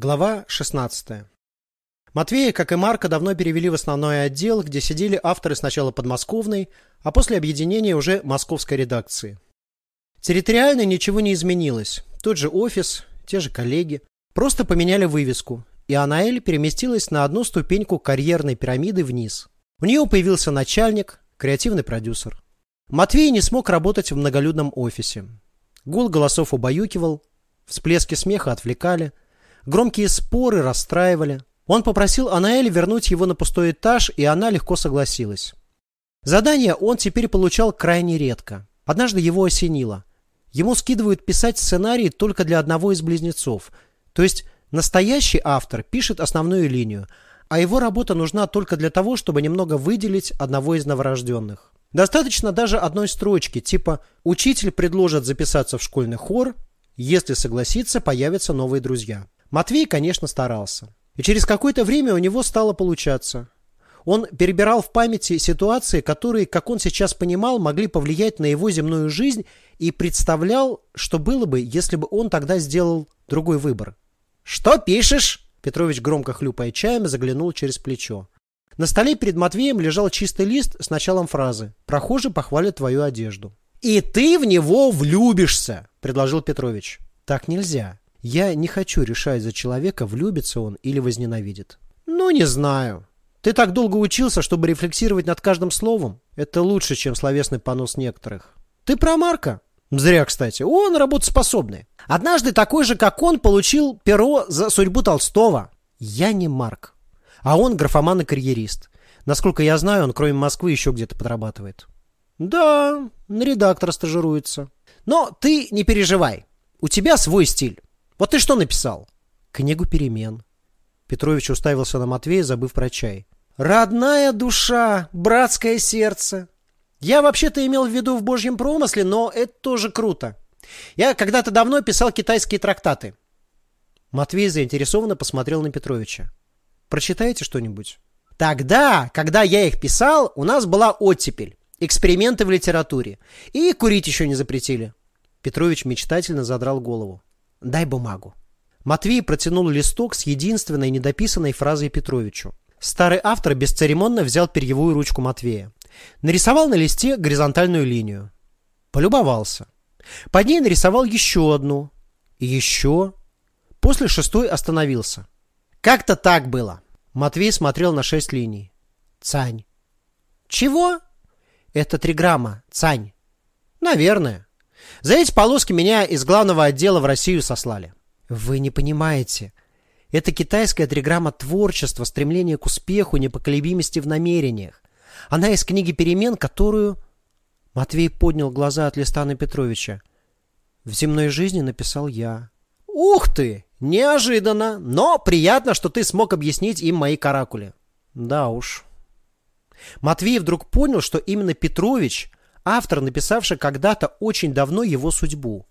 Глава 16. Матвея, как и Марка, давно перевели в основной отдел, где сидели авторы сначала подмосковной, а после объединения уже московской редакции. Территориально ничего не изменилось. Тот же офис, те же коллеги. Просто поменяли вывеску, и Анаэль переместилась на одну ступеньку карьерной пирамиды вниз. У нее появился начальник, креативный продюсер. Матвей не смог работать в многолюдном офисе. Гул голосов убаюкивал, всплески смеха отвлекали – Громкие споры расстраивали. Он попросил Анаэль вернуть его на пустой этаж, и она легко согласилась. Задание он теперь получал крайне редко. Однажды его осенило. Ему скидывают писать сценарий только для одного из близнецов. То есть настоящий автор пишет основную линию, а его работа нужна только для того, чтобы немного выделить одного из новорожденных. Достаточно даже одной строчки, типа «Учитель предложит записаться в школьный хор, если согласится, появятся новые друзья». Матвей, конечно, старался. И через какое-то время у него стало получаться. Он перебирал в памяти ситуации, которые, как он сейчас понимал, могли повлиять на его земную жизнь и представлял, что было бы, если бы он тогда сделал другой выбор. «Что пишешь?» Петрович, громко хлюпая чаем, заглянул через плечо. На столе перед Матвеем лежал чистый лист с началом фразы «Прохожий похвалит твою одежду». «И ты в него влюбишься!» – предложил Петрович. «Так нельзя. Я не хочу решать за человека, влюбится он или возненавидит. Ну, не знаю. Ты так долго учился, чтобы рефлексировать над каждым словом? Это лучше, чем словесный понос некоторых. Ты про Марка? Зря, кстати. Он работоспособный. Однажды такой же, как он, получил перо за судьбу Толстого. Я не Марк. А он графоман и карьерист. Насколько я знаю, он кроме Москвы еще где-то подрабатывает. Да, на редактора стажируется. Но ты не переживай. У тебя свой стиль. Вот ты что написал? Книгу перемен. Петрович уставился на Матвея, забыв про чай. Родная душа, братское сердце. Я вообще-то имел в виду в божьем промысле, но это тоже круто. Я когда-то давно писал китайские трактаты. Матвей заинтересованно посмотрел на Петровича. Прочитаете что-нибудь? Тогда, когда я их писал, у нас была оттепель, эксперименты в литературе. И курить еще не запретили. Петрович мечтательно задрал голову. Дай бумагу. Матвей протянул листок с единственной недописанной фразой Петровичу. Старый автор бесцеремонно взял перьевую ручку Матвея. Нарисовал на листе горизонтальную линию. Полюбовался. Под ней нарисовал еще одну. И еще. После шестой остановился. Как-то так было. Матвей смотрел на шесть линий. Цань. Чего? Это три грамма. Цань. Наверное. За эти полоски меня из главного отдела в Россию сослали. Вы не понимаете. Это китайская триграмма творчества, стремление к успеху, непоколебимости в намерениях. Она из книги «Перемен», которую... Матвей поднял глаза от листа на Петровича. В земной жизни написал я. Ух ты! Неожиданно, но приятно, что ты смог объяснить им мои каракули. Да уж. Матвей вдруг понял, что именно Петрович автор, написавший когда-то очень давно его судьбу.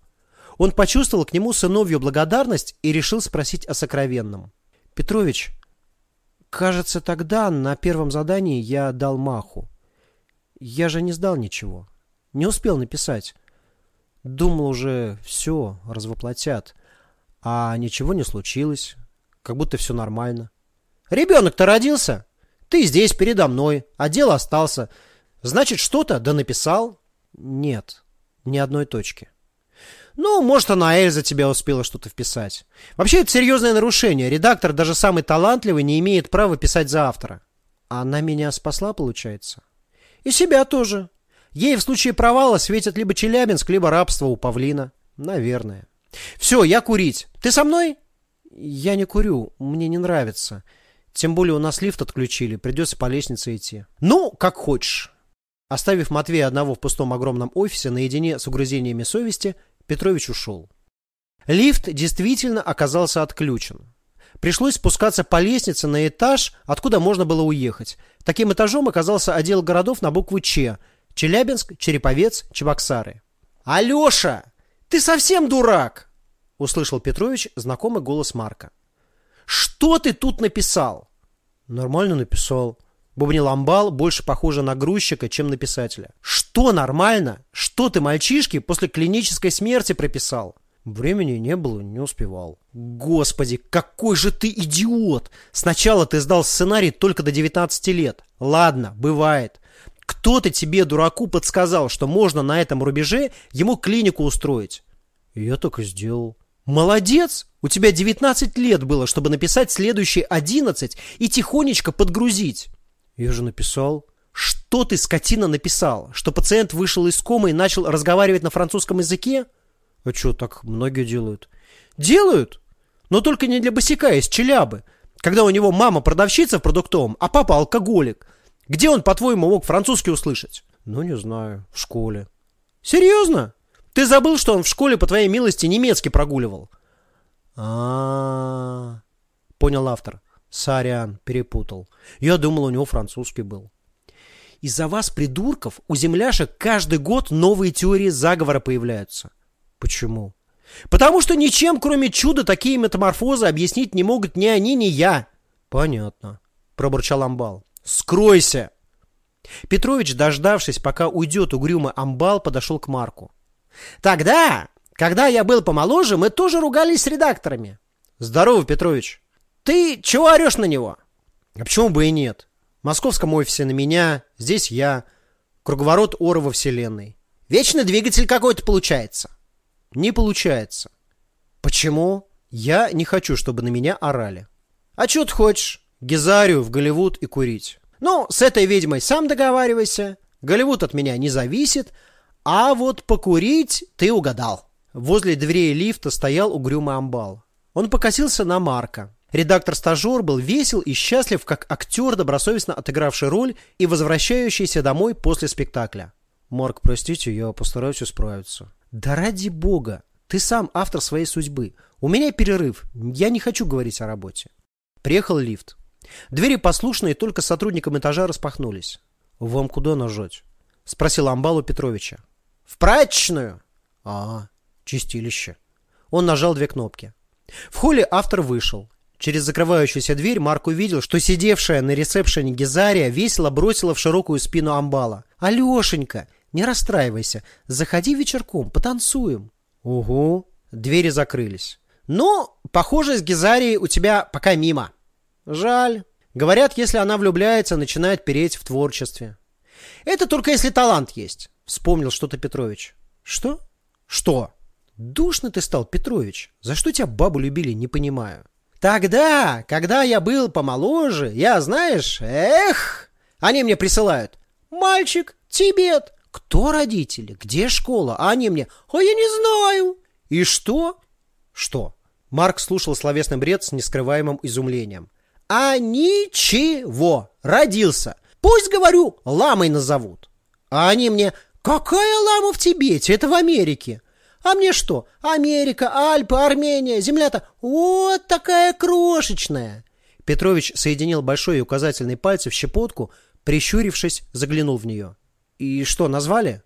Он почувствовал к нему сыновью благодарность и решил спросить о сокровенном. «Петрович, кажется, тогда на первом задании я дал маху. Я же не сдал ничего. Не успел написать. Думал уже, все, развоплотят. А ничего не случилось. Как будто все нормально. Ребенок-то родился. Ты здесь передо мной, а дело остался. Значит, что-то да написал? Нет, ни одной точки. Ну, может, она Эльза тебя успела что-то вписать. Вообще, это серьезное нарушение. Редактор, даже самый талантливый, не имеет права писать за автора. Она меня спасла, получается? И себя тоже. Ей в случае провала светит либо Челябинск, либо рабство у павлина. Наверное. Все, я курить. Ты со мной? Я не курю, мне не нравится. Тем более у нас лифт отключили, придется по лестнице идти. Ну, как хочешь. Оставив Матвея одного в пустом огромном офисе наедине с угрызениями совести, Петрович ушел. Лифт действительно оказался отключен. Пришлось спускаться по лестнице на этаж, откуда можно было уехать. Таким этажом оказался отдел городов на букву Ч. Челябинск, Череповец, Чебоксары. «Алеша, ты совсем дурак!» Услышал Петрович знакомый голос Марка. «Что ты тут написал?» «Нормально написал», Бубнил амбал, больше похоже на грузчика, чем на писателя. Что нормально? Что ты мальчишки после клинической смерти прописал? Времени не было, не успевал. Господи, какой же ты идиот! Сначала ты сдал сценарий только до 19 лет. Ладно, бывает. Кто-то тебе, дураку, подсказал, что можно на этом рубеже ему клинику устроить. Я так и сделал. Молодец! У тебя 19 лет было, чтобы написать следующие 11 и тихонечко подгрузить. Я же написал. Что ты, скотина, написал? Что пациент вышел из комы и начал разговаривать на французском языке? А что, так многие делают? Делают? Но только не для босика из Челябы. Когда у него мама продавщица в продуктовом, а папа алкоголик. Где он, по-твоему, мог французский услышать? Ну, не знаю, в школе. Серьезно? Ты забыл, что он в школе, по твоей милости, немецкий прогуливал? -а, -а понял автор. Сорян, перепутал. Я думал, у него французский был. Из-за вас, придурков, у земляшек каждый год новые теории заговора появляются. Почему? Потому что ничем, кроме чуда, такие метаморфозы объяснить не могут ни они, ни я. Понятно, пробурчал Амбал. Скройся! Петрович, дождавшись, пока уйдет угрюмый Амбал, подошел к Марку. Тогда, когда я был помоложе, мы тоже ругались с редакторами. Здорово, Петрович. Ты чего орешь на него? А почему бы и нет? В московском офисе на меня, здесь я. Круговорот ора во вселенной. Вечный двигатель какой-то получается. Не получается. Почему? Я не хочу, чтобы на меня орали. А что ты хочешь? Гизарию в Голливуд и курить. Ну, с этой ведьмой сам договаривайся. Голливуд от меня не зависит. А вот покурить ты угадал. Возле дверей лифта стоял угрюмый амбал. Он покосился на Марка. Редактор-стажер был весел и счастлив, как актер, добросовестно отыгравший роль и возвращающийся домой после спектакля. «Марк, простите, я постараюсь исправиться». Да ради бога, ты сам автор своей судьбы. У меня перерыв, я не хочу говорить о работе. Приехал лифт. Двери послушные только сотрудникам этажа распахнулись. Вам куда нажать? Спросил Амбалу Петровича. В прачечную. А, чистилище. Он нажал две кнопки. В холле автор вышел. Через закрывающуюся дверь Марк увидел, что сидевшая на ресепшене Гизария весело бросила в широкую спину Амбала. «Алешенька, не расстраивайся. Заходи вечерком, потанцуем. Угу. Двери закрылись. Ну, похоже, с Гизарией у тебя пока мимо. Жаль. Говорят, если она влюбляется, начинает переть в творчестве. Это только если талант есть. Вспомнил что-то Петрович. Что? Что? Душно ты стал, Петрович. За что тебя бабу любили, не понимаю. Тогда, когда я был помоложе, я, знаешь, эх, они мне присылают. Мальчик, Тибет, кто родители? Где школа? А они мне, а я не знаю. И что? Что? Марк слушал словесный бред с нескрываемым изумлением. А ничего, родился. Пусть, говорю, ламой назовут. А они мне, какая лама в Тибете? Это в Америке. А мне что? Америка, Альпы, Армения, земля-то вот такая крошечная. Петрович соединил большой и указательный пальцы в щепотку, прищурившись, заглянул в нее. И что, назвали?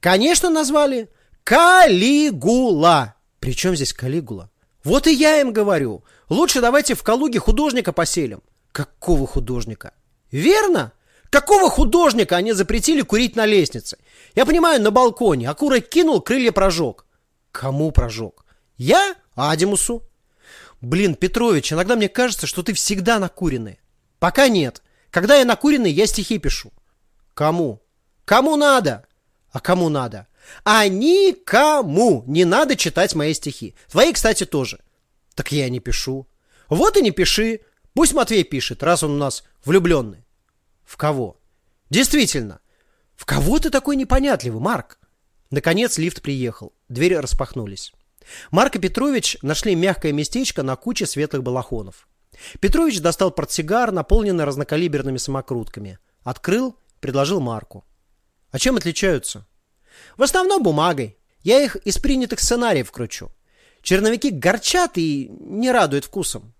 Конечно, назвали. Калигула. Причем здесь Калигула? Вот и я им говорю. Лучше давайте в Калуге художника поселим. Какого художника? Верно? Какого художника они запретили курить на лестнице? Я понимаю, на балконе. А кура кинул, крылья прожег. Кому прожег? Я? Адимусу. Блин, Петрович, иногда мне кажется, что ты всегда накуренный. Пока нет. Когда я накуренный, я стихи пишу. Кому? Кому надо? А кому надо? А никому не надо читать мои стихи. Твои, кстати, тоже. Так я не пишу. Вот и не пиши. Пусть Матвей пишет, раз он у нас влюбленный. В кого? Действительно. В кого ты такой непонятливый, Марк? Наконец лифт приехал. Двери распахнулись. Марк и Петрович нашли мягкое местечко на куче светлых балахонов. Петрович достал портсигар, наполненный разнокалиберными самокрутками. Открыл, предложил Марку. А чем отличаются? В основном бумагой. Я их из принятых сценариев кручу. Черновики горчат и не радуют вкусом.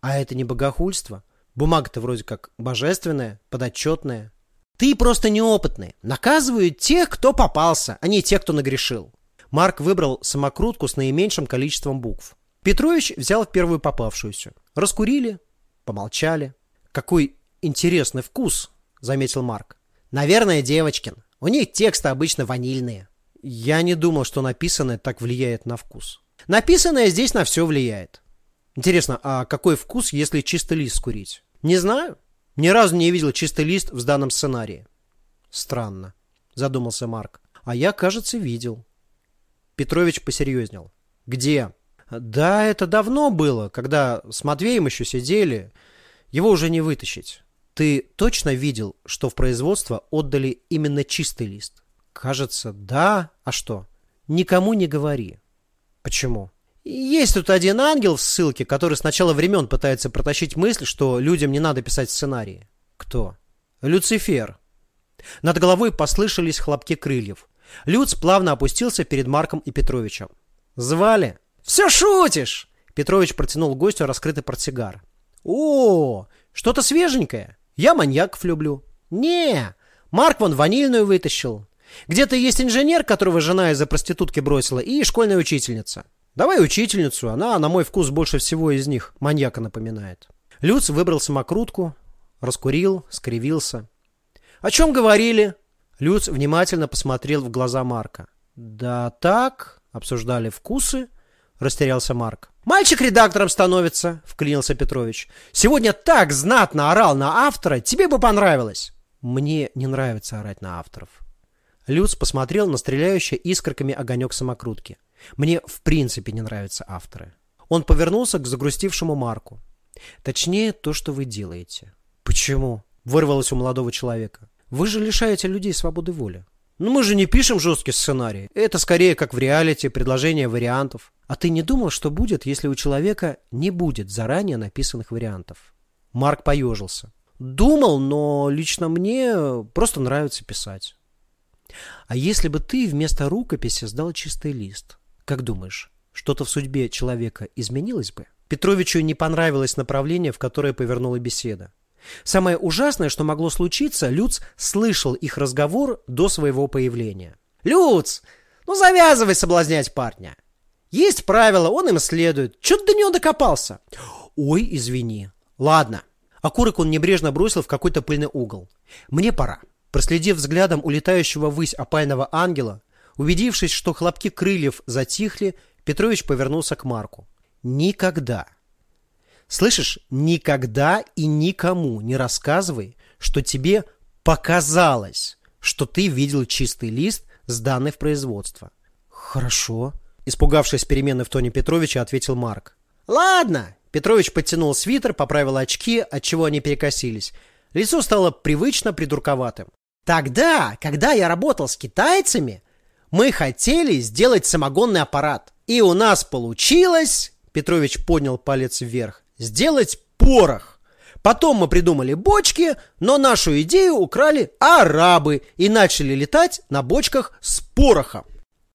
А это не богохульство. Бумага-то вроде как божественная, подотчетная. Ты просто неопытный. Наказывают тех, кто попался, а не тех, кто нагрешил. Марк выбрал самокрутку с наименьшим количеством букв. Петрович взял первую попавшуюся. Раскурили, помолчали. Какой интересный вкус, заметил Марк. Наверное, Девочкин. У них тексты обычно ванильные. Я не думал, что написанное так влияет на вкус. Написанное здесь на все влияет. Интересно, а какой вкус, если чистый лист скурить? Не знаю. Ни разу не видел чистый лист в данном сценарии. Странно, задумался Марк. А я, кажется, видел. Петрович посерьезнел. Где? Да, это давно было, когда с Матвеем еще сидели. Его уже не вытащить. Ты точно видел, что в производство отдали именно чистый лист? Кажется, да. А что? Никому не говори. Почему? Есть тут один ангел в ссылке, который с начала времен пытается протащить мысль, что людям не надо писать сценарии. Кто? Люцифер. Над головой послышались хлопки крыльев. Люц плавно опустился перед Марком и Петровичем. «Звали?» «Все шутишь!» Петрович протянул гостю раскрытый портсигар. «О, что-то свеженькое. Я маньяков люблю». «Не, Марк вон ванильную вытащил. Где-то есть инженер, которого жена из-за проститутки бросила, и школьная учительница. Давай учительницу, она, на мой вкус, больше всего из них маньяка напоминает». Люц выбрал самокрутку, раскурил, скривился. «О чем говорили?» Люц внимательно посмотрел в глаза Марка. «Да так, обсуждали вкусы», — растерялся Марк. «Мальчик редактором становится», — вклинился Петрович. «Сегодня так знатно орал на автора, тебе бы понравилось». «Мне не нравится орать на авторов». Люц посмотрел на стреляющий искорками огонек самокрутки. «Мне в принципе не нравятся авторы». Он повернулся к загрустившему Марку. «Точнее, то, что вы делаете». «Почему?» — вырвалось у молодого человека. Вы же лишаете людей свободы воли. Ну мы же не пишем жесткий сценарий. Это скорее как в реалити, предложение вариантов. А ты не думал, что будет, если у человека не будет заранее написанных вариантов? Марк поежился. Думал, но лично мне просто нравится писать. А если бы ты вместо рукописи сдал чистый лист? Как думаешь, что-то в судьбе человека изменилось бы? Петровичу не понравилось направление, в которое повернула беседа. Самое ужасное, что могло случиться, Люц слышал их разговор до своего появления. «Люц, ну завязывай соблазнять парня. Есть правила, он им следует. Чё ты до него докопался?» «Ой, извини. Ладно». Окурок он небрежно бросил в какой-то пыльный угол. «Мне пора». Проследив взглядом улетающего ввысь опального ангела, убедившись, что хлопки крыльев затихли, Петрович повернулся к Марку. «Никогда, Слышишь, никогда и никому не рассказывай, что тебе показалось, что ты видел чистый лист, сданный в производство. Хорошо. Испугавшись перемены в тоне Петровича, ответил Марк. Ладно. Петрович подтянул свитер, поправил очки, от чего они перекосились. Лицо стало привычно придурковатым. Тогда, когда я работал с китайцами, мы хотели сделать самогонный аппарат. И у нас получилось... Петрович поднял палец вверх сделать порох. Потом мы придумали бочки, но нашу идею украли арабы и начали летать на бочках с порохом.